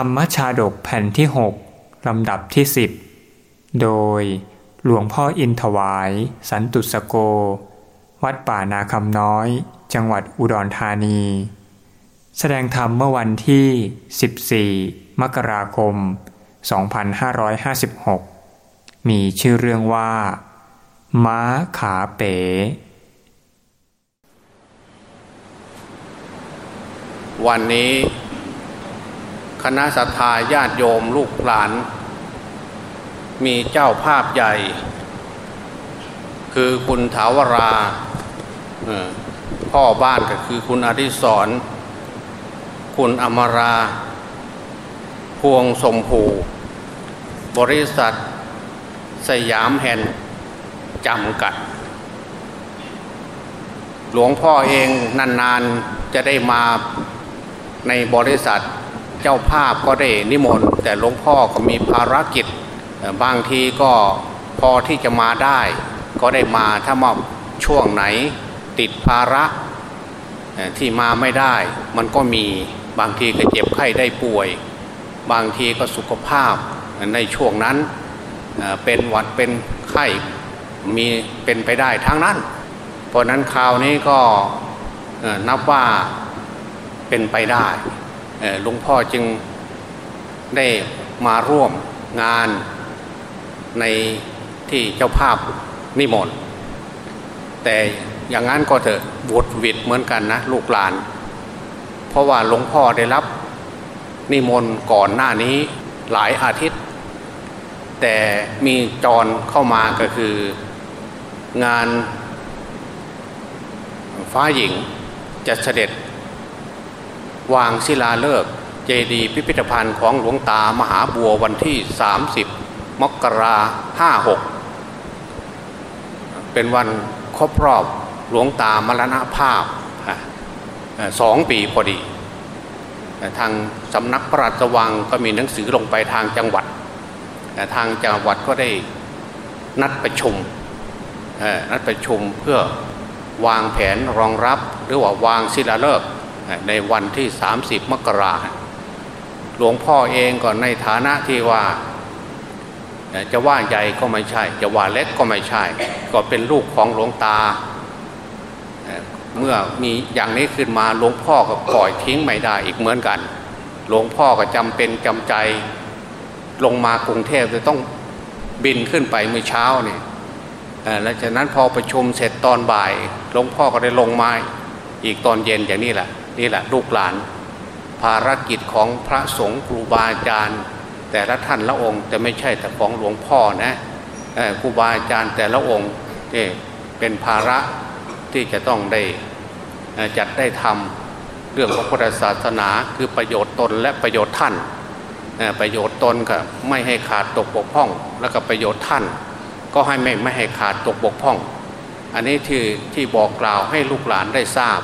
รรมชาดกแผ่นที่ 6 ลำดับที่ 10 โดยหลวงพ่ออินถวาย สันตุสโก วัดป่านาคำน้อย จังหวัดอุดรธานี แสดงธรรมเมื่อวันที่ 14 มกราคม 2556 มีชื่อเรื่องว่า ม้าขาเป๋วันนี้ คณะสัตยาญาติโยมลูกหลาน มีเจ้าภาพใหญ่ คือคุณถาวราพ่อบ้านก็คือคุณอดิศรคุณอมรา พวงสมภู บริษัท สยามแห่นจำกัด หลวงพ่อเองนานๆจะได้มาในบริษัท เจ้าภาพก็ได้นิมนต์แต่หลวงพ่อก็มีภารกิจบางทีก็พอที่จะมาได้ ก็ได้มาถ้ามาช่วงไหนติดภาระที่มาไม่ได้ มันก็มีบางทีก็เจ็บไข้ได้ป่วย บางทีก็สุขภาพในช่วงนั้นเป็นหวัดเป็นไข้มีเป็นไปได้ทั้งนั้น เพราะนั้นคราวนี้ก็นับว่าเป็นไปได้ หลวงพ่อจึงได้มาร่วมงานในที่เจ้าภาพนิมนต์แต่อย่างนั้นก็เถอะบวชวิดเหมือนกันนะลูกหลาน เพราะว่าหลวงพ่อได้รับนิมนต์ก่อนหน้านี้หลายอาทิตย์ แต่มีจรเข้ามาก็คืองานฟ้าหญิงจะเสด็จ วางศิลาฤกษ์เจดีย์พิพิธภัณฑ์ของหลวงตามหาบัววันที่ 30 มกราห้าหกเป็นวันครบรอบหลวงตามรณภาพสองปีพอดี ทางสำนักพระราชวังก็มีหนังสือลงไปทางจังหวัด ทางจังหวัดก็ได้นัดประชุมนัดประชุมเพื่อวางแผนรองรับหรือว่าวางศิลาฤกษ์ ในวันที่ 30 มกราหลวงพ่อเองก็ในฐานะที่ว่า จะว่าใหญ่ก็ไม่ใช่ จะว่าเล็กก็ไม่ใช่ ก็เป็นลูกของหลวงตา เมื่อมีอย่างนี้ขึ้นมาหลวงพ่อก็ปล่อยทิ้งไม่ได้อีกเหมือนกัน หลวงพ่อก็จำเป็นจำใจลงมากรุงเทพจะต้องบินขึ้นไปเมื่อเช้าเนี่ยแล้วจากนั้นพอประชุมเสร็จตอนบ่ายหลวงพ่อก็ได้ลงมาอีกตอนเย็นอย่างนี้แหละ นี่แหละลูกหลาน ภารกิจของพระสงฆ์ครูบาอาจารย์ แต่ละท่านละองค์แต่ไม่ใช่แต่ของหลวงพ่อนะครูบาอาจารย์แต่ละองค์เป็นภาระที่จะต้องได้จัดได้ทำเรื่องของพุทธศาสนาคือประโยชน์ตนและประโยชน์ท่านประโยชน์ตนก็ไม่ให้ขาดตกบกพร่อง แล้วก็ประโยชน์ท่าน ก็ให้ไม่ไม่ให้ขาดตกบกพร่อง อันนี้ที่ที่บอกกล่าวให้ลูกหลานได้ทราบ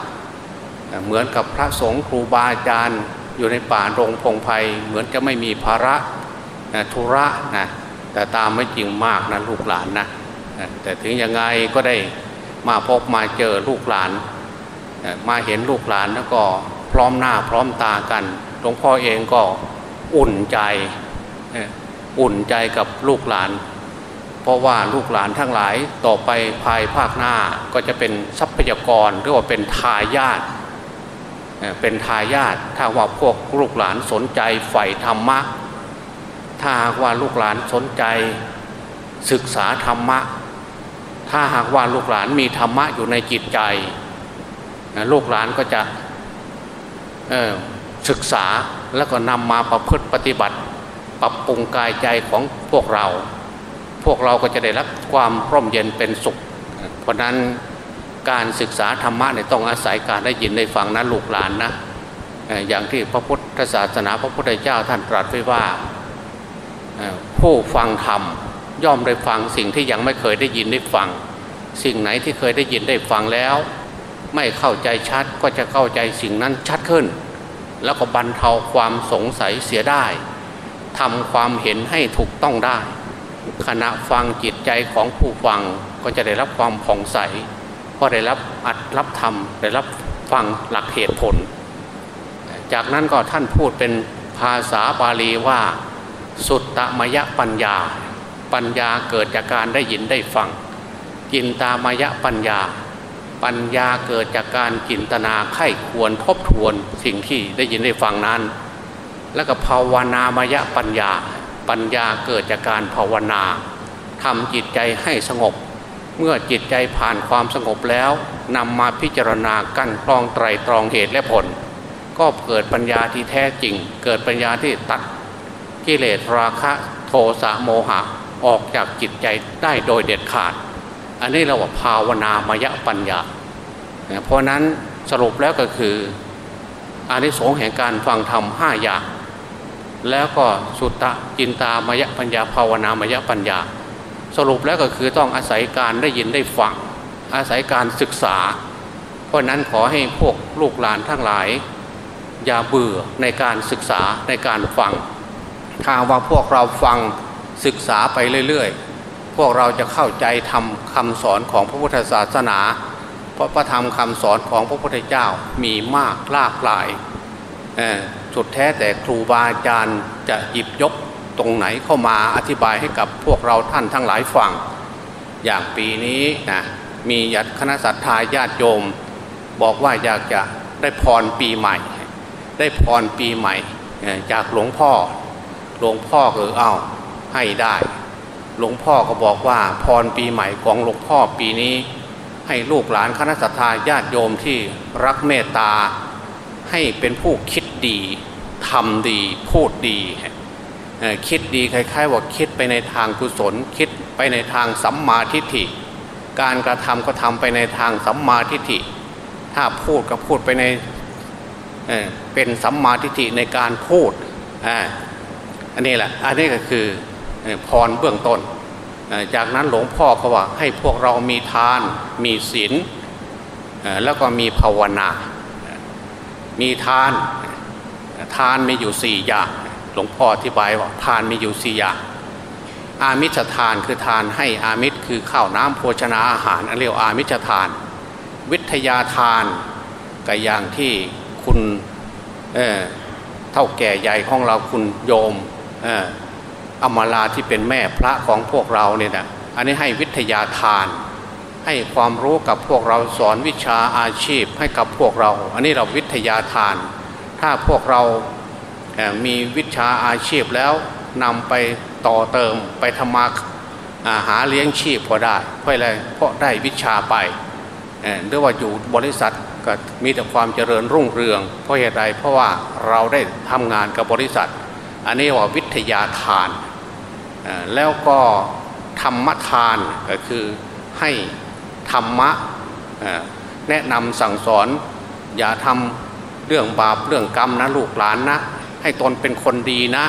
เหมือนกับพระสงฆ์ครูบาอาจารย์อยู่ในป่ารงพงไพ่เหมือนจะไม่มีภาระธุระนะแต่ตามไม่จริงมากนะลูกหลานนะแต่ถึงยังไงก็ได้มาพบมาเจอลูกหลาน มาเห็นลูกหลานแล้วก็พร้อมหน้าพร้อมตากันหลวงพ่อเองก็อุ่นใจอุ่นใจกับลูกหลาน เพราะว่าลูกหลานทั้งหลายต่อไปภายภาคหน้าก็จะเป็นทรัพยากรหรือว่าเป็นทายาท เป็นทายาทถ้าว่าพวกลูกหลานสนใจใฝ่ธรรมะ ถ้าหากว่าลูกหลานสนใจศึกษาธรรมะ ถ้าหากว่าลูกหลานมีธรรมะอยู่ในจิตใจ ลูกหลานก็จะศึกษาแล้วก็นำมาประพฤติปฏิบัติ ปรับปรุงกายใจของพวกเรา พวกเราก็จะได้รับความร่มเย็นเป็นสุข เพราะนั้น การศึกษาธรรมะเนี่ยต้องอาศัยการได้ยินได้ฟังนะลูกหลานนะอย่างที่พระพุทธศาสนาพระพุทธเจ้าท่านตรัสไว้ว่าผู้ฟังธรรมย่อมได้ฟังสิ่งที่ยังไม่เคยได้ยินได้ฟัง สิ่งไหนที่เคยได้ยินได้ฟังแล้ว ไม่เข้าใจชัดก็จะเข้าใจสิ่งนั้นชัดขึ้น แล้วก็บรรเทาความสงสัยเสียได้ทำความเห็นให้ถูกต้องได้ ขณะฟังจิตใจของผู้ฟังก็จะได้รับความผ่องใส ก็ได้รับอัดรับธรรมได้รับฟังหลักเหตุผล จากนั้นก็ท่านพูดเป็นภาษาบาลีว่า สุตตมยปัญญา ปัญญาเกิดจากการได้ยินได้ฟังจินตามยปัญญา ปัญญาเกิดจากการจินตนาไข้ควรทบทวนสิ่งที่ได้ยินได้ฟังนั้น แล้วก็ภาวนามยปัญญา ปัญญาเกิดจากการภาวนาทำจิตใจให้สงบ เมื่อจิตใจผ่านความสงบแล้วนำมาพิจารณากั้นกรองไตรตรองเหตุและผล ก็เกิดปัญญาที่แท้จริง เกิดปัญญาที่ตัดกิเลสราคะโทสะโมหะออกจากจิตใจได้โดยเด็ดขาด อันนี้เราว่าภาวนามยปัญญา เพราะนั้นสรุปแล้วก็คืออานิสงส์แห่งการฟังธรรมห้าอย่าง แล้วก็สุตตะจินตามยปัญญาภาวนามยปัญญา สรุปแล้วก็คือต้องอาศัยการได้ยินได้ฟัง อาศัยการศึกษา เพราะนั้นขอให้พวกลูกหลานทั้งหลาย อย่าเบื่อในการศึกษาในการฟัง ถ้าว่าพวกเราฟังศึกษาไปเรื่อยๆ พวกเราจะเข้าใจทำคำสอนของพระพุทธศาสนา เพราะพระธรรมคำสอนของพระพุทธเจ้ามีมากหลากหลายสุดแท้แต่ครูบาอาจารย์จะหยิบยก ตรงไหนเข้ามาอธิบายให้กับพวกเราท่านทั้งหลายฟัง อย่างปีนี้นะมีญาติคณะสัตยาญาติโยม บอกว่าอยากจะได้พรปีใหม่ ได้พรปีใหม่ จากหลวงพ่อ หลวงพ่อก็เอาให้ได้ หลวงพ่อก็บอกว่าพรปีใหม่ของหลวงพ่อปีนี้ ให้ลูกหลานคณะสัตยาญาติโยมที่รักเมตตาให้เป็นผู้คิดดีทำดีพูดดี คิดดีคล้ายๆว่าคิดไปในทางกุศล คิดไปในทางสัมมาทิฏฐิ การกระทำก็ทำไปในทางสัมมาทิฏฐิ ถ้าพูดก็พูดไปในเป็นสัมมาทิฏฐิในการพูดอันนี้แหละอันนี้ก็คือพรเบื้องต้น จากนั้นหลวงพ่อก็ว่าให้พวกเรามีทาน มีศีลแล้วก็มีภาวนา มีทานทานมีอยู่สี่อย่าง หลวงพ่ออธิบายว่าทานมีอยู่สี่อย่างอามิชทานคือทานให้อามิชคือข้าวน้ำโภชนาอาหารอันเรียกอามิชทาน วิทยาทานก็อย่างที่คุณเเท่าแก่ใหญ่ของเราคุณโยมอมาราที่เป็นแม่พระของพวกเราเนี่ยนะอันนี้ให้วิทยาทาน ให้ความรู้กับพวกเราสอนวิชาอาชีพให้กับพวกเรา อันนี้เราวิทยาทาน ถ้าพวกเรา มีวิชาอาชีพแล้วนำไปต่อเติมไปทำมาหาเลี้ยงชีพพอได้เพราะอะไรเพราะได้วิชาไปหรือว่าอยู่บริษัทก็มีแต่ความเจริญรุ่งเรือง เพราะเหตุใดเพราะว่าเราได้ทำงานกับบริษัท อันนี้ว่าวิทยาทาน แล้วก็ธรรมทานก็คือให้ธรรมะแนะนำสั่งสอน อย่าทำเรื่องบาปเรื่องกรรมนะลูกหลานนะ ให้ตนเป็นคนดีนะ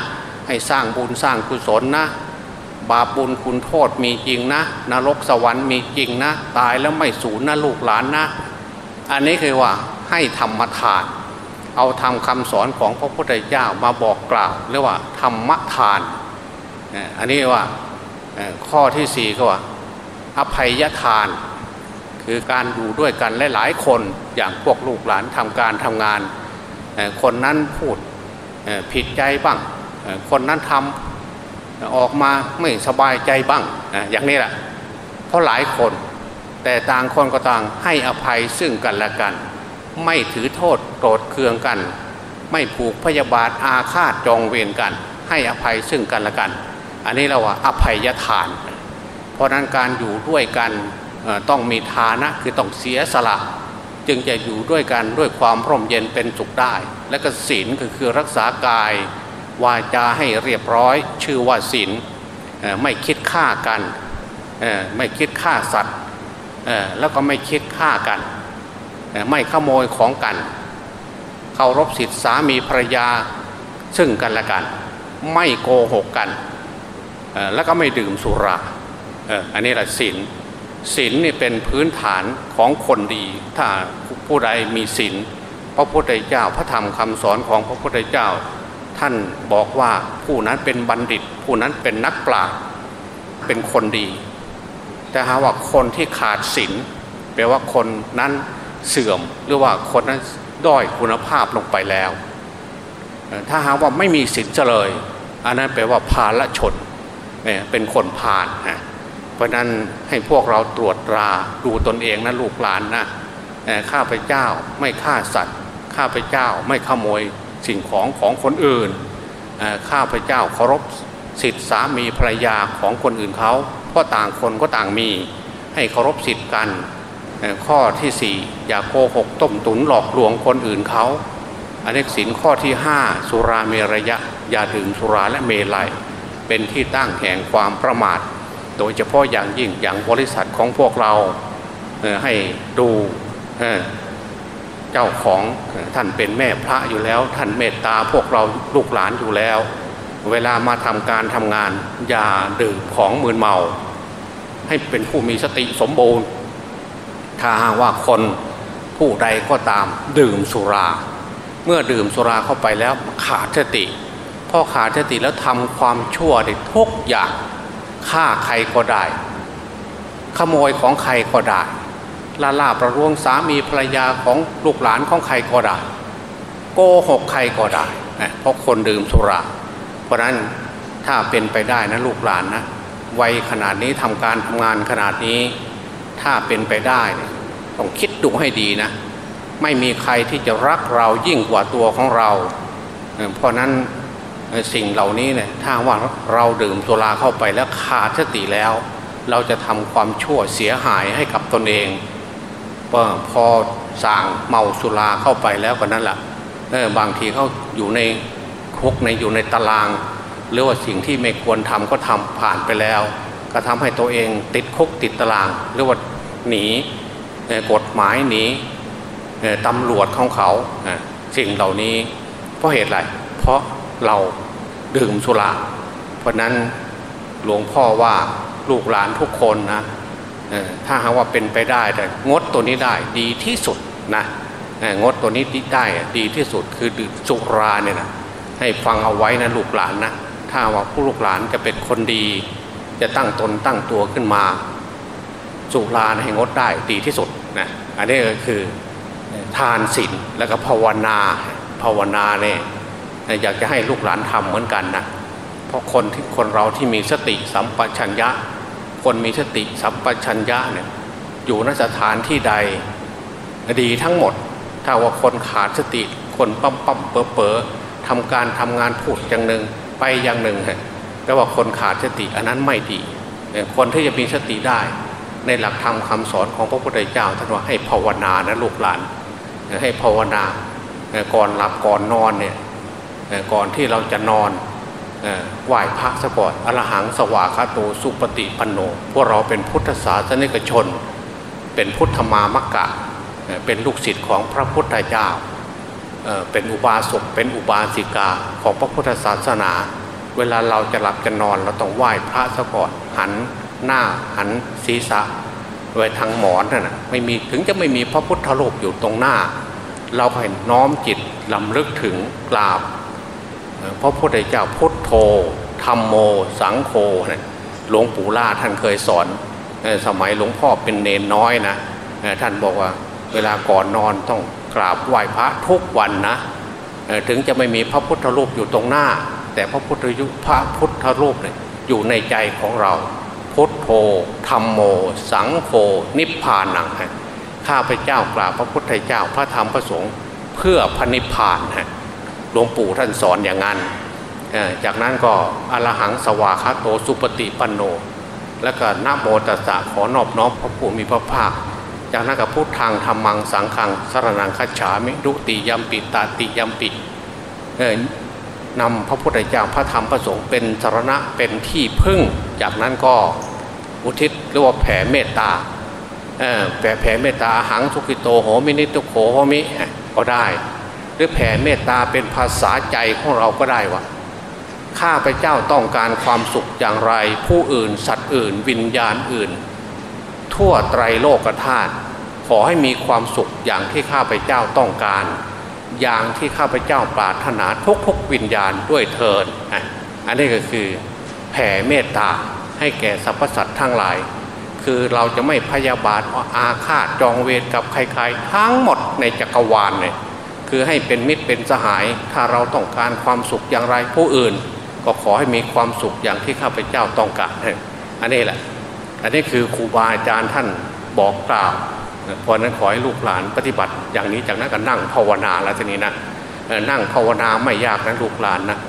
ให้สร้างบุญสร้างกุศลนะ บาปบุญคุณโทษมีจริงนะนรกสวรรค์มีจริงนะ ตายแล้วไม่สูญนะลูกหลานนะ อันนี้คือว่าให้ธรรมทาน เอาทำคำสอนของพระพุทธเจ้ามาบอกกล่าวเรียกว่าธรรมทาน อันนี้ว่าข้อที่สี่ก็ว่า อภัยทาน คือการอยู่ด้วยกันหลายๆคนอย่างพวกลูกหลานทำการทำงาน คนนั้นพูด ผิดใจบ้าง คนนั้นทำออกมาไม่สบายใจบ้างอย่างนี้แหละเพราะหลายคน แต่ต่างคนก็ต่างให้อภัยซึ่งกันและกัน ไม่ถือโทษโกรธเคืองกัน ไม่ผูกพยาบาทอาฆาตจองเวรกัน ให้อภัยซึ่งกันและกัน อันนี้เราว่าอภัยทาน เพราะนั้นการอยู่ด้วยกันต้องมีฐานะคือต้องเสียสละ จึงจะอยู่ด้วยกันด้วยความร่มเย็นเป็นสุขได้ และก็ศีลก็คือรักษากายวาจาให้เรียบร้อย ชื่อว่าศีลไม่คิดฆ่ากันไม่คิดฆ่าสัตว์แล้วก็ไม่คิดฆ่ากัน ไม่ขโมยของกันเคารพสิทธิสามีภรรยาซึ่งกันและกัน ไม่โกหกกันแล้วก็ไม่ดื่มสุราอันนี้แหละศีลศีลนี่เป็นพื้นฐานของคนดี ถ้าผู้ใดมีศีล พระพุทธเจ้าพระธรรมคำสอนของพระพุทธเจ้า ท่านบอกว่าผู้นั้นเป็นบัณฑิต ผู้นั้นเป็นนักปราชญ์เป็นคนดี แต่หาว่าคนที่ขาดศีลแปลว่าคนนั้นเสื่อมหรือว่าคนนั้นด้อยคุณภาพลงไปแล้ว ถ้าหากว่าไม่มีศีลเลย อันนั้นแปลว่าพาละชนเป็นคนพาลนะเพราะนั้นให้พวกเราตรวจตราดูตนเองนะลูกหลานนะข้าพเจ้าไม่ฆ่าสัตว์ ข้าพเจ้าไม่ขโมยสิ่งของของคนอื่น ข้าพเจ้าเคารพสิทธิสามีภรรยาของคนอื่นเขาเพราะต่างคนก็ต่างมีให้เคารพสิทธิกันข้อที่สี่อย่าโกหกต้มตุนหลอกลวงคนอื่นเขาอันนี้สินข้อที่ห้าสุราเมรยะอย่าดื่มสุราและเมลัย เป็นที่ตั้งแห่งความประมาท โดยเฉพาะอย่างยิ่งอย่างบริษัทของพวกเราให้ดู เจ้าของท่านเป็นแม่พระอยู่แล้ว ท่านเมตตาพวกเราลูกหลานอยู่แล้ว เวลามาทำการทำงาน อย่าดื่มของมืนเมา ให้เป็นผู้มีสติสมบูรณ์ ถ้าหากว่าคนผู้ใดก็ตามดื่มสุรา เมื่อดื่มสุราเข้าไปแล้วขาดสติพอขาดสติแล้วทำความชั่วได้ทุกอย่างฆ่าใครก็ได้ ขโมยของใครก็ได้ ลาลาประรวงสามีภรรยาของลูกหลานของใครก็ได้ โกหกใครก็ได้เพราะคนดื่มสุรา เพราะนั้นถ้าเป็นไปได้นะลูกหลานนะวัยขนาดนี้ทำการทำงานขนาดนี้ ถ้าเป็นไปได้ต้องคิดดูให้ดีนะ ไม่มีใครที่จะรักเรายิ่งกว่าตัวของเรา เพราะนั้นสิ่งเหล่านี้เนี่ยถ้าว่าเราดื่มสุราเข้าไปแล้วขาดสติแล้ว เราจะทำความชั่วเสียหายให้กับตนเอง พอสั่งเมาสุราเข้าไปแล้วก็นั้นแหละบางทีเขาอยู่ในคุกในอยู่ในตาราง หรือว่าสิ่งที่ไม่ควรทำก็ทำผ่านไปแล้ว ก็ทำให้ตัวเองติดคุกติดตาราง หรือว่าหนีกฎหมายหนีตำรวจของเขาสิ่งเหล่านี้เพราะเหตุอะไรเพราะเราดื่มสุราเพราะนั้นหลวงพ่อว่าลูกหลานทุกคนนะ ถ้าหากว่าเป็นไปได้แต่งดตัวนี้ได้ดีที่สุดนะงดตัวนี้ได้ดีที่สุดคือดื่มสุราเนี่ยนะให้ฟังเอาไว้นะลูกหลานนะถ้าว่าผู้ลูกหลานจะเป็นคนดี จะตั้งตนตั้งตัวขึ้นมา สุราให้งดได้ดีที่สุดนะอันนี้ก็คือทานศีลแล้วก็ภาวนาภาวนาเนี่ยอยากจะให้ลูกหลานทำเหมือนกันนะเพราะคนที่คนเราที่มีสติสัมปชัญญะ คนมีสติสัมปชัญญะเนี่ยอยู่นสถานที่ใดดีทั้งหมด ถ้าว่าคนขาดสติคนปั๊มปั๊มเป๋อเป๋อทำการทำงานพูดอย่างหนึ่งไปอย่างหนึ่งแปลว่าคนขาดสติอันนั้นไม่ดีคนที่จะมีสติได้ ในหลักธรรมคาสอนของพระพุทธเจ้าท่านว่าให้ภาวนานะลูกหลาน ให้ภาวนาก่อนหลับก่อนนอนเนี่ยก่อนที่เราจะนอน ไหว้พระสก่อนอรหังสวาคาโตสุปฏิปันโนพวกเราเป็นพุทธศาสนิกชน เป็นพุทธมามกกะ เป็นลูกศิษย์ของพระพุทธเจ้า เป็นอุบาสกเป็นอุบาสิกาของพระพุทธศาสนา เวลาเราจะหลับจะนอนเราต้องไหว้พระสก่อนหันหน้าหันศีรษะไว้ทางหมอนนั่นนะไม่มีถึงจะไม่มีพระพุทธรูปอยู่ตรงหน้า เราให้น้อมจิตลำลึกถึงกราบ พระพุทธเจ้าพุทโธธรรมโม สังโฆหลวงปู่ล่าท่านเคยสอน สมัยหลวงพ่อเป็นเนนน้อยนะท่านบอกว่าเวลาก่อนนอนต้องกราบไหว้พระทุกวันนะถึงจะไม่มีพระพุทธรูปอยู่ตรงหน้า แต่พระพุทธยุพระพุทธรูปเนี่ยอยู่ในใจของเราพุทโธธรรมโม สังโฆนิพพานังข้าพเจ้ากราบพระพุทธเจ้าพระธรรมพระสงฆ์เพื่อพระนิพพานฮะ หลวงปู่ท่านสอนอย่างนั้นจากนั้นก็อรหังสวาคาโตสุปฏิปันโน แล้วก็นาโมตัสสะขอนอบน้อมพระผู้มีพระภาค จากนั้นก็พุทธังธรรมังสังขังสรนังคัจฉามิดุติยมปิตาติยมปินำพระพุทธเจ้าพระธรรมพระสงฆ์เป็นสรณะเป็นที่พึ่ง จากนั้นก็อุทิศหรือว่าแผ่เมตตาแผ่แผ่เมตตาหังสุกิโตโหมินิตุโขโหมิก็ได้ หรือแผ่เมตตาเป็นภาษาใจของเราก็ได้ว่าข้าพเจ้าต้องการความสุขอย่างไร ผู้อื่น สัตว์อื่น วิญญาณอื่น ทั่วไตรโลกธาตุขอให้มีความสุขอย่างที่ข้าพเจ้าต้องการ อย่างที่ข้าพเจ้าปรารถนาทุกทุกวิญญาณด้วยเทินอันนี้ก็คือแผ่เมตตาให้แก่สรรพสัตว์ทั้งหลาย คือเราจะไม่พยาบาทอาฆาตจองเวรกับใครๆ ทั้งหมดในจักรวาลเนี่ย คือให้เป็นมิตรเป็นสหาย ถ้าเราต้องการความสุขอย่างไรผู้อื่น ก็ขอให้มีความสุขอย่างที่ข้าพเจ้าต้องการอันนี้แหละ อันนี้คือครูบาอาจารย์ท่านบอกกล่าวเพราะนั้นขอให้ลูกหลานปฏิบัติ อย่างนี้จากนั้นก็นั่งภาวนาแล้วทีนี้นะนั่งภาวนาไม่ยากนะลูกหลานนะ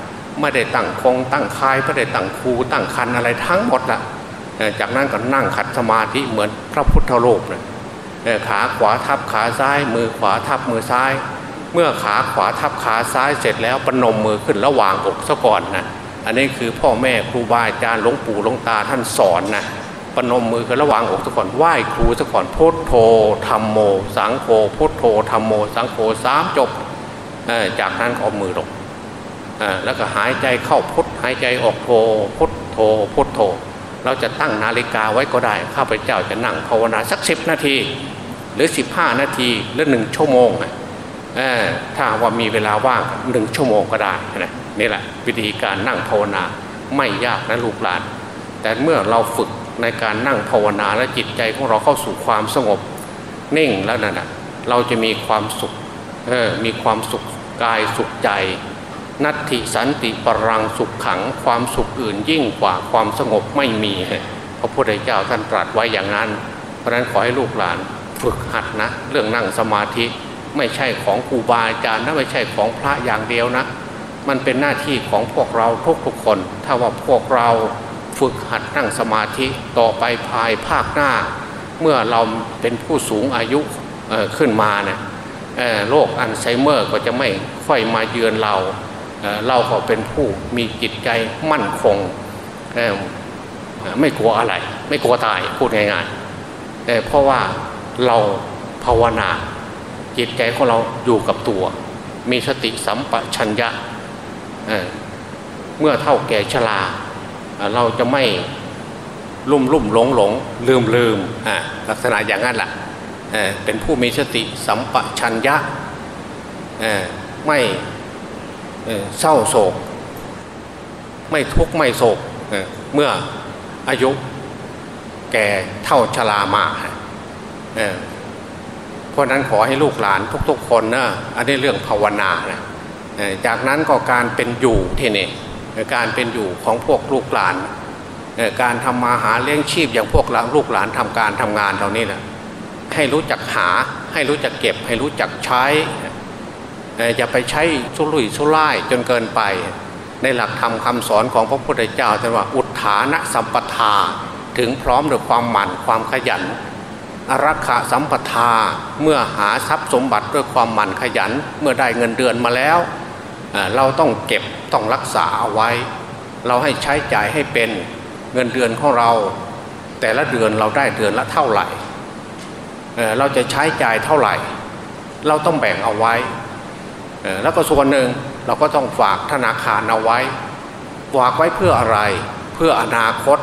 ไม่ได้ตั้งคงตั้งคายไม่ได้ตั้งครูตั้งคันอะไรทั้งหมดละจากนั้นก็นั่งขัดสมาธิเหมือนพระพุทธโลกนะขาขวาทับขาซ้าย มือขวาทับมือซ้าย เมื่อขาขวาทับขาซ้ายเสร็จแล้วปนมมือขึ้นระหว่างอกซะก่อนนะอันนี้คือพ่อแม่ครูบาอาจารย์หลวงปู่หลวงตาท่านสอนนะปนมมือขึ้นระหว่างอกซะก่อนไหว้ครูซะก่อนพุทโธธรรมโม สังโฆพุทโธธรรมโม สังโฆสามจบจากนั้นเอามือลงแล้วก็หายใจเข้าพุทหายใจออกโธพุทโธพุทโธ เราจะตั้งนาฬิกาไว้ก็ได้ข้าพเจ้าจะนั่งภาวนาสักสิบนาที หรือสิบห้านาทีหรือหนึ่งชั่วโมง ถ้าว่ามีเวลาว่างหนึ่งชั่วโมงก็ได้นะนี่แหละวิธีการนั่งภาวนาไม่ยากนะลูกหลาน แต่เมื่อเราฝึกในการนั่งภาวนาและจิตใจของเราเข้าสู่ความสงบนิ่งแล้วนั่นนะเราจะมีความสุขมีความสุขกายสุขใจ นัตถิสันติปรังสุขขังความสุขอื่นยิ่งกว่าความสงบไม่มีพระพุทธเจ้าท่านตรัสไว้อย่างนั้น เพราะนั้นขอให้ลูกหลานฝึกหัดนะ เรื่องนั่งสมาธิ ไม่ใช่ของครูบาอาจารย์นะไม่ใช่ของพระอย่างเดียวนะ มันเป็นหน้าที่ของพวกเราทุกทุกคน ถ้าว่าพวกเราฝึกหัดนั่งสมาธิต่อไปภายภาคหน้า เมื่อเราเป็นผู้สูงอายุขึ้นมาเนี่ยโรคอัลไซเมอร์ก็จะไม่ค่อยมาเยือนเรา เราก็เป็นผู้มีจิตใจมั่นคง ไม่กลัวอะไร ไม่กลัวตายพูดง่ายๆเพราะว่าเราภาวนา จิตใจของเราอยู่กับตัว มีสติสัมปชัญญะเเมื่อเท่าแก่ชราเราจะไม่ลุ่มลุ่มหลงหลงลืมลืมลักษณะอย่างนั้นแหละเป็นผู้มีสติสัมปชัญญะไม่เศร้าโศก ไม่ทุกข์ไม่โศกเมื่ออายุแก่เท่าชรามา เพราะนั้นขอให้ลูกหลานทุก ๆ คนนะอันนี้เรื่องภาวนานะจากนั้นก็การเป็นอยู่ที่นี่การเป็นอยู่ของพวกลูกหลาน การทำมาหาเลี้ยงชีพอย่างพวกลูกหลานทำการทำงานเหล่านี้นะให้รู้จักหาให้รู้จักเก็บ ให้รู้จักใช้อย่าไปใช้สุรุ่ยสุร่ายจนเกินไป ในหลักธรรมคาสอนของพระพุทธเจ้าจะว่าอุทานะสัมปทาถึงพร้อมด้วยความหมั่นความขยัน รักขาสัมปทาเมื่อหาทรัพย์สมบัติด้วยความหมั่นขยันเมื่อได้เงินเดือนมาแล้ว เราต้องเก็บต้องรักษาเอาไว้ เราให้ใช้จ่ายให้เป็นเงินเดือนของเรา แต่ละเดือนเราได้เดือนละเท่าไหร่เราจะใช้จ่ายเท่าไหร่ เราต้องแบ่งเอาไว้ แล้วก็ส่วนหนึ่งเราก็ต้องฝากธนาคารเอาไว้ฝากไว้เพื่ออะไรเพื่ออนาคต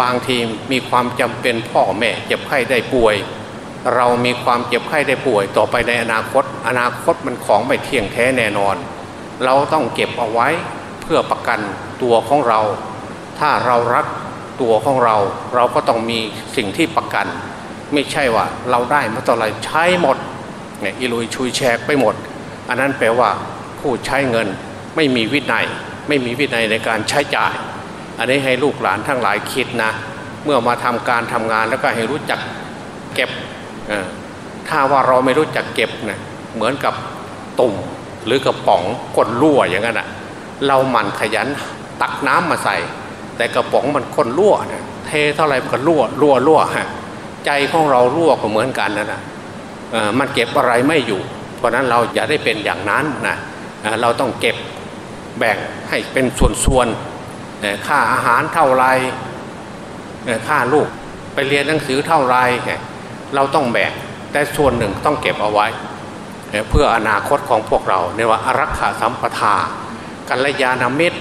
บางทีมีความจำเป็นพ่อแม่เจ็บไข้ได้ป่วย เรามีความเจ็บไข้ได้ป่วย ต่อไปในอนาคต อนาคตมันของไม่เที่ยงแท้แน่นอน เราต้องเก็บเอาไว้เพื่อประกันตัวของเรา ถ้าเรารักตัวของเรา เราก็ต้องมีสิ่งที่ประกัน ไม่ใช่ว่าเราได้มาต่อไรใช้หมดเนี่ยอิลุยชุยแชกไปหมด อันนั้นแปลว่าผู้ใช้เงินไม่มีวินัย ไม่มีวินัยในการใช้จ่าย อันนี้ให้ลูกหลานทั้งหลายคิดนะ เมื่อมาทำการทำงานแล้วก็ให้รู้จักเก็บถ้าว่าเราไม่รู้จักเก็บเนะเหมือนกับตุ่มหรือกระป๋องกดรั่วอย่างนั้นอะเราหมั่นขยันตักน้ำมาใส่ แต่กระป๋องมันคนรั่วเนี่ยเทเท่าไรมันก็รั่วรั่วรั่วฮะใจของเรารั่วก็เหมือนกันนะนะมันเก็บอะไรไม่อยู่ เพราะนั้นเราอย่าได้เป็นอย่างนั้นนะเราต้องเก็บแบ่งให้เป็นส่วนๆ ค่าอาหารเท่าไรค่าลูกไปเรียนหนังสือเท่าไรเราต้องแบ่งแต่ส่วนหนึ่งต้องเก็บเอาไว้ เพื่ออนาคตของพวกเราในว่าอารักขาสัมปทา กัลยาณมิตร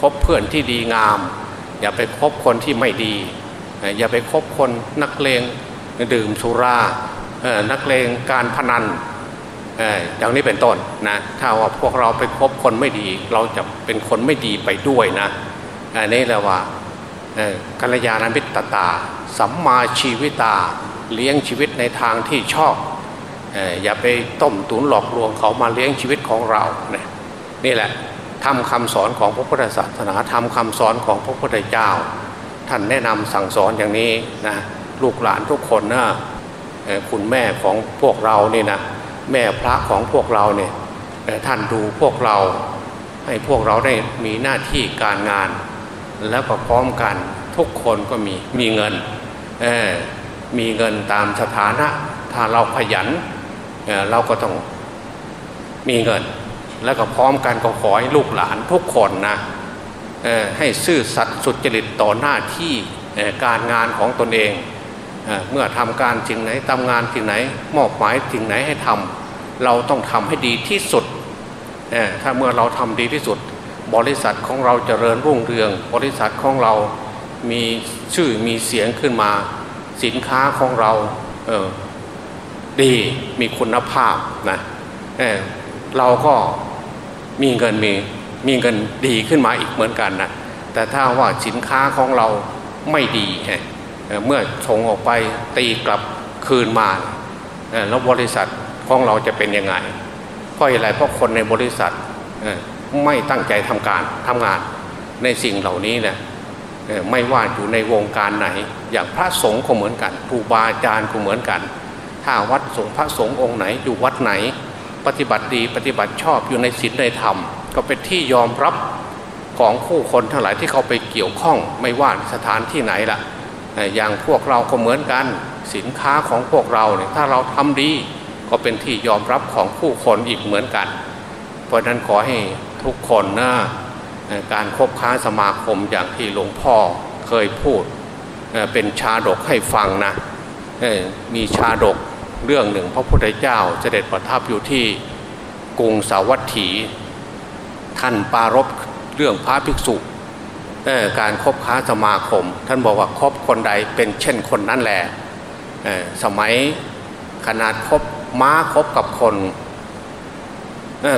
คบเพื่อนที่ดีงาม อย่าไปคบคนที่ไม่ดี อย่าไปคบคนนักเลงดื่มสุรานักเลงการพนันอย่างนี้เป็นต้นนะถ้าว่าพวกเราไปคบคนไม่ดี เราจะเป็นคนไม่ดีไปด้วยนะ อันี่แหละว่ากัลยาณมิตรตา สัมมาชีวิตา เลี้ยงชีวิตในทางที่ชอบ อย่าไปต้มตุนหลอกลวงเขามาเลี้ยงชีวิตของเราเนี่ยนี่แหละทำคำสอนของพระพุทธศาสนาทำคำสอนของพระพุทธเจ้า ท่านแนะนำสั่งสอนอย่างนี้นะลูกหลานทุกคนนะคุณแม่ของพวกเรานี่นะแม่พระของพวกเราเนี่ยท่านดูพวกเราให้พวกเราได้มีหน้าที่การงาน แล้วก็พร้อมกันทุกคนก็มีมีเงินมีเงินตามสถานะ ถ้าเราขยันเเราก็ต้องมีเงิน แล้วก็พร้อมกันก็ขอให้ลูกหลานทุกคนนะให้ซื่อสัตย์สุจริตต่อหน้าที่การงานของตนเองเมื่อทำการสิ่งไหนทำงานสิ่งไหนมอบหมายสิ่งไหนให้ทำเราต้องทำให้ดีที่สุดถ้าเมื่อเราทำดีที่สุด บริษัทของเราจเจริญรุ่งเรือง บริษัทของเรามีชื่อมีเสียงขึ้นมา สินค้าของเราเออดีมีคุณภาพนะเเราก็มีเงินมีมีเงินดีขึ้นมาอีกเหมือนกันนะแต่ถ้าว่าสินค้าของเราไม่ดีเมื่อส่งออกไปตีกลับคืนมาแล้วบริษัทของเราจะเป็นยังไงเพราะอะไรเพราะคนในบริษัท ไม่ตั้งใจทำการทำงานในสิ่งเหล่านี้นี่ยไม่ว่าอยู่ในวงการไหน อย่างพระสงฆ์ก็เหมือนกันครูบาอาจารย์ก็เหมือนกัน ถ้าวัดสงฆ์พระสงฆ์องค์ไหนอยู่วัดไหน ปฏิบัติดีปฏิบัติชอบอยู่ในศีลในธรรม ก็เป็นที่ยอมรับของผู้คนทั้งหลายที่เขาไปเกี่ยวข้องไม่ว่าสถานที่ไหนล่ะอย่างพวกเราก็เหมือนกันสินค้าของพวกเราเนี่ยถ้าเราทำดีก็เป็นที่ยอมรับของผู้คนอีกเหมือนกัน เพราะนั้นขอให้ ทุกคนนะการคบค้าสมาคมอย่างที่หลวงพ่อเคยพูดเป็นชาดกให้ฟังนะมีชาดกเรื่องหนึ่ง พระพุทธเจ้าเสด็จประทับอยู่ที่กรุงสาวัตถี ท่านปารบเรื่องพระภิกษุการคบค้าสมาคม ท่านบอกว่าคบคนใดเป็นเช่นคนนั้นแหละสมัยขนาดคบม้าคบกับคน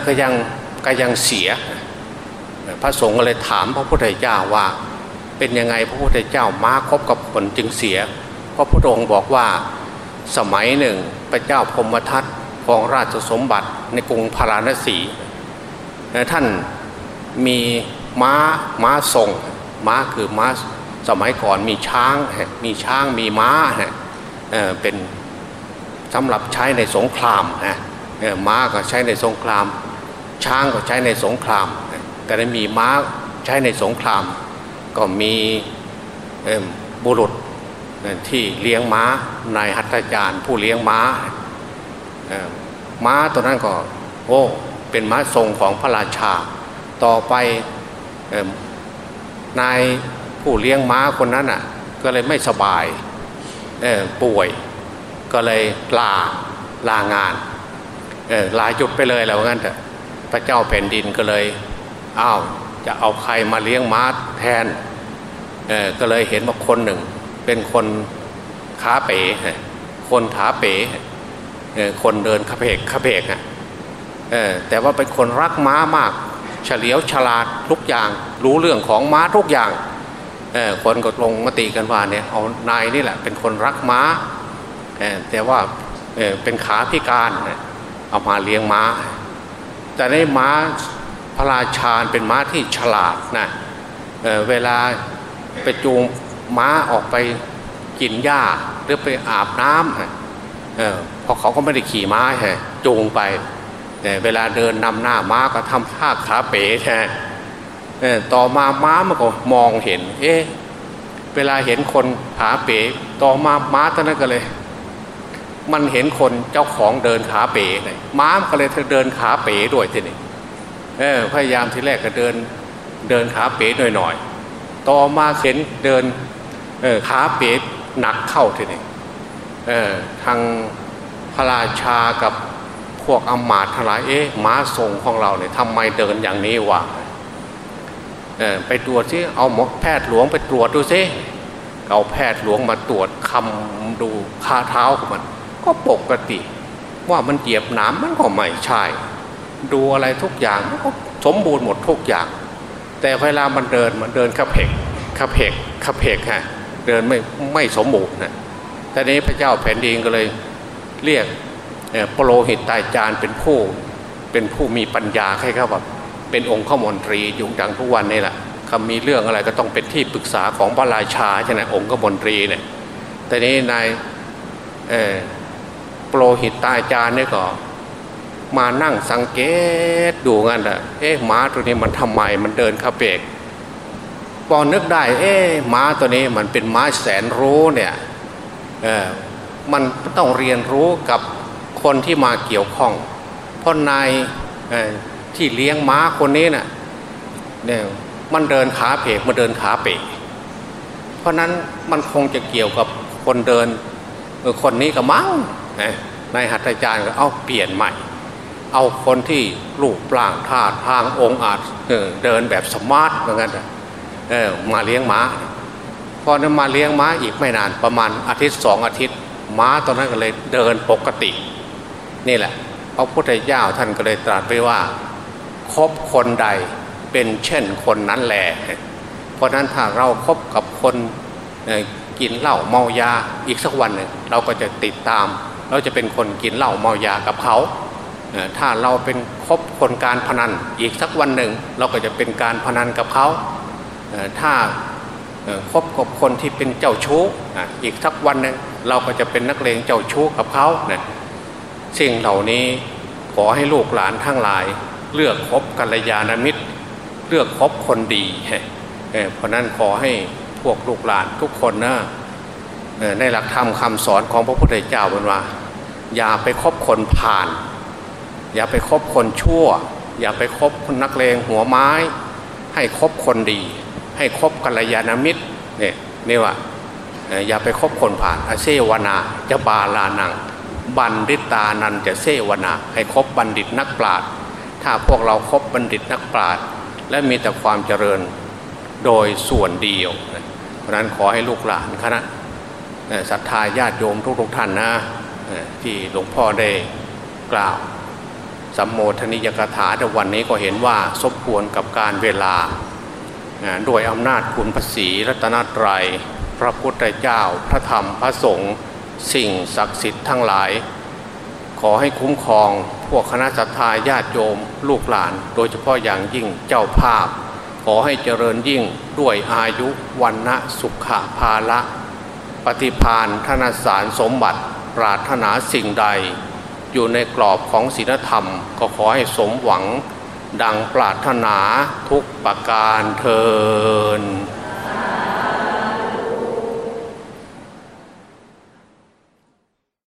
ก็ยัง ก็ยังเสีย พระสงฆ์ก็เลยถามพระพุทธเจ้าว่า เป็นยังไงพระพุทธเจ้าม้าคบกับคนจึงเสียพระพระองค์บอกว่าสมัยหนึ่งพระเจ้าพมทัตครองราชสมบัติในกรุงพาราณสี ท่านมีม้าม้าทรงม้าคือม้าสมัยก่อนมีช้าง มีช้างมีม้าเป็นสำหรับใช้ในสงครามนะม้าก็ใช้ในสงคราม ช้างก็ใช้ในสงคราม แต่ได้มีม้าใช้ในสงคราม ก็มีบุรุษที่เลี้ยงม้านายหัตถจารย์ผู้เลี้ยงม้าม้าตัวนั้นก็โอ้เป็นม้าทรงของพระราชา ต่อไปนายผู้เลี้ยงม้าคนนั้นอะ ก็เลยไม่สบายป่วย ก็เลยลาลางานลาหยุดไปเลยแล้วงั้นเถอะ พระเจ้าแผ่นดินก็เลยอ้าวจะเอาใครมาเลี้ยงม้าแทนเออก็เลยเห็นว่าคนหนึ่ง เป็นคนขาเป๋ คนขาเป๋คนเดินขาเพกขาเพกอะเออแต่ว่าเป็นคนรักม้ามาก เฉลียวฉลาดทุกอย่าง รู้เรื่องของม้าทุกอย่างเออคนก็ลงมติกันว่าเนี่ยเอานายนี่แหละ เป็นคนรักม้าแต่ว่าเป็นขาพิการเอามาเลี้ยงม้า แต่ในม้าพระราชาเป็นม้าที่ฉลาดนะเเวลาไปจูงม้าออกไปกินหญ้าหรือไปอาบน้ำเพราะเขาก็ไม่ได้ขี่ม้าใช่จูงไปเวลาเดินนำหน้าม้าก็ทำท่าขาเป๋ใช่ต่อมาม้ามันก็มองเห็น เอ๊ะเวลาเห็นคนขาเป๋ ต่อมาม้าตอนนั้นก็เลย มันเห็นคนเจ้าของเดินขาเป๋เลยม้ามก็เลยเธอเดินขาเป๋ด้วยทีนี้เออพยายามทีแรกก็เดินเดินขาเป๋หน่อยหน่อยต่อมาเห็นเดินเออขาเป๋หนักเข้าทีนี้เออทางพระราชากับพวกอมาตย์ทั้งหลายเอ๊ะม้าทรงของเราเนี่ยทำไมเดินอย่างนี้วะเออไปตรวจซิเอาหมอแพทย์หลวงไปตรวจดูซิเอาแพทย์หลวงมาตรวจคำดูขาเท้าของมัน ก็ปกติ ว่ามันเหยียบหน้ำมันก็ไม่ใช่ ดูอะไรทุกอย่างมันก็สมบูรณ์หมดทุกอย่าง แต่เวลามันเดินมันเดินขับเพกขับเพกขับเพกฮะเดินไม่ไม่สมบูรณ์นะแต่นี้พระเจ้าแผ่นดินก็เลยเรียกโปรหิตตายจารย์เป็นผู้เป็นผู้มีปัญญาใครครับแบบเป็นองค์ข้ามนตรีอยู่ดังทุกวันนี่แหละคำมีเรื่องอะไรก็ต้องเป็นที่ปรึกษาของพระราชาใช่ไหมองค์ข้ามนตรีเนี่ยแต่นี้นาย โปรหิตตายจารย์เนี่ยก็มานั่งสังเกตดูงั้นแหละเอ๊ะม้าตัวนี้มันทำไมมันเดินขาเปกพอนึกได้ เอ๊ะม้าตัวนี้มันเป็นม้าแสนรู้เนี่ยเออมันต้องเรียนรู้กับคนที่มาเกี่ยวข้อง เพราะนายที่เลี้ยงม้าคนนี้นะ่ะเนี่ยมันเดินขาเพกมาเดินขาเปกเพราะนั้นมันคงจะเกี่ยวกับคนเดินคนนี้ก็มั้ง นายหัตถจารย์ก็เอาเปลี่ยนใหม่ เอาคนที่รูปร่างท่าทางองค์อาจเดินแบบสมาร์ทเหมือนกันมาเลี้ยงม้าพอนั้นมาเลี้ยงม้าอีกไม่นานประมาณอาทิตย์สองอาทิตย์ ม้าตอนนั้นก็เลยเดินปกติ นี่แหละพระพุทธเจ้าท่านก็เลยตรัสไปว่าคบคนใดเป็นเช่นคนนั้นแหละเพราะนั้นถ้าเราครบกับคนกินเหล้าเมายาอีกสักวันหนึ่งเราก็จะติดตาม เราจะเป็นคนกินเหล้าเมายากับเขาถ้าเราเป็นคบคนการพนันอีกสักวันหนึ่ง เราก็จะเป็นการพนันกับเขาถ้าคบกับคนที่เป็นเจ้าชู้อีกสักวันหนึ่งเราก็จะเป็นนักเลงเจ้าชู้กับเขาเนี่ยสิ่งเหล่านี้ขอให้ลูกหลานทั้งหลาย เลือกคบกัลยาณมิตร เลือกคบคนดีเพราะนั้นขอให้พวกลูกหลานทุกคนนะในหลักธรรมคำสอนของพระพุทธเจ้าเป็นว่า อย่าไปคบคนผ่าน อย่าไปคบคนชั่ว อย่าไปคบคนนักเลงหัวไม้ ให้คบคนดี ให้คบกัลยาณมิตรเนี่ยนี่ว่าอย่าไปคบคนผ่านอเซวนาจะบาลานัง บัณฑิตานันจะเซวนา ให้คบบัณฑิตนักปราชญ์ถ้าพวกเราครบบัณฑิตนักปราชญ์และมีแต่ความเจริญโดยส่วนเดียว เพราะนั้นขอให้ลูกหลานคณะศรัทธาญาติโยมทุกๆท่านนะ ที่หลวงพ่อได้กล่าวสัมโมทนิยกถาในวันนี้ก็เห็นว่าสมควรกับการเวลาโดยอำนาจคุณพระศีรัตนตรัย พระพุทธเจ้า พระธรรมพระสงฆ์สิ่งศักดิ์สิทธิ์ทั้งหลาย ขอให้คุ้มครองพวกคณะสัตยาญาติโยม ลูกหลาน โดยเฉพาะอย่างยิ่งเจ้าภาพ ขอให้เจริญยิ่งด้วยอายุวันนะสุขภาละ ปฏิพานธนสารสมบัติ ปรารถนาสิ่งใด อยู่ในกรอบของศีลธรรม ก็ขอให้สมหวังดังปรารถนาทุกประการเทิน